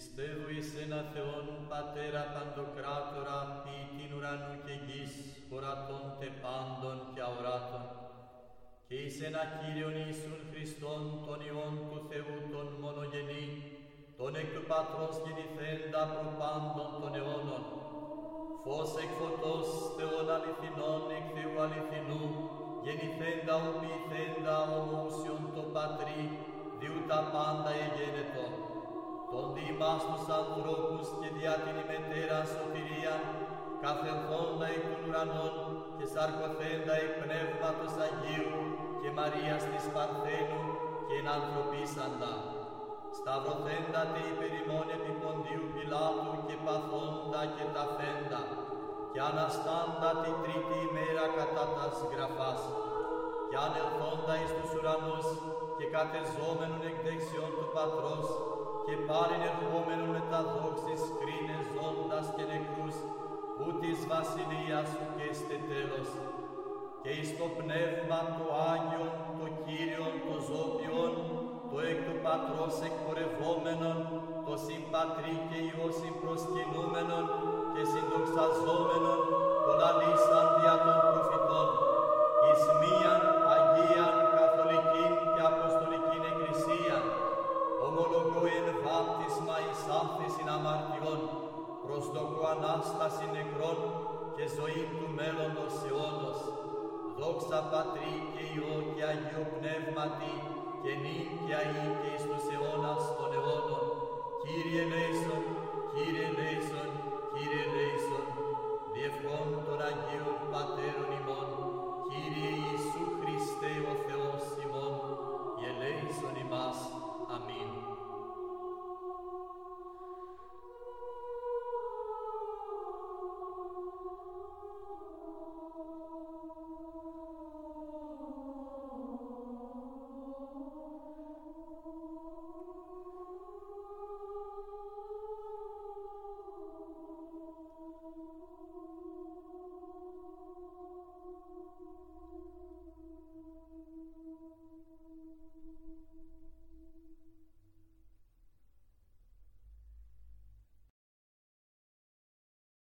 Πιστεύω εις ένα Θεόν Πατέρα Παντοκράτορα, ποιητήν ουρανού και γης, ορατών τε πάντων και αοράτων, και εις ένα Κύριον Ιησούν Χριστόν, τον Υιόν του Θεού, τον μονογενή, τον εκ του Πατρός γεννηθέντα προπάντων των αιώνων, φως εκ φωτός Θεών αληθινών εκ Θεού αληθινού, γεννηθέντα οποιηθέντα ομούσιον το Πατρί, διού τα πάντα εγένετο, τον διημάς τους ανθρώπους και διά την ημετέρα σωτηρία, καθερθόντα εκ των ουρανών και σαρκοθέντα εκ Πνεύματος Αγίου και Μαρίας της Παρθένου και ανθρωπίσαντα. Σταυρωθέντα τε υπερημών επί Ποντίου Πιλάτου και παθόντα και ταφέντα και αναστάντα τη τρίτη ημέρα κατά τας γραφάς και ανελθόντα εις τους ουρανούς και κατεζόμενον εκ δεξιών του Πατρός και πάλιν ερχόμενον με τα δόξης κρίνες ζώντας και νεκρούς, ού της βασιλείας σου και είστε τέλος. Και εις το πνεύμα του Άγιον, το Κύριον, το Ζώπιον, το εκ του Πατρός εκπορευόμενον, το συμπατρί και Υιός συμπροσκυνούμενον ομολογώ εν βάπτισμα εις άφθησιν αμαρτιών, προσδοκώ Ανάσταση νεκρών και ζωή του μέλλοντος αιώνος. Δόξα Πατρί και Υιό και Αγίο Πνεύματι και νυν και αεί και εις τους αιώνας των αιώνων. Κύριε Λέησον,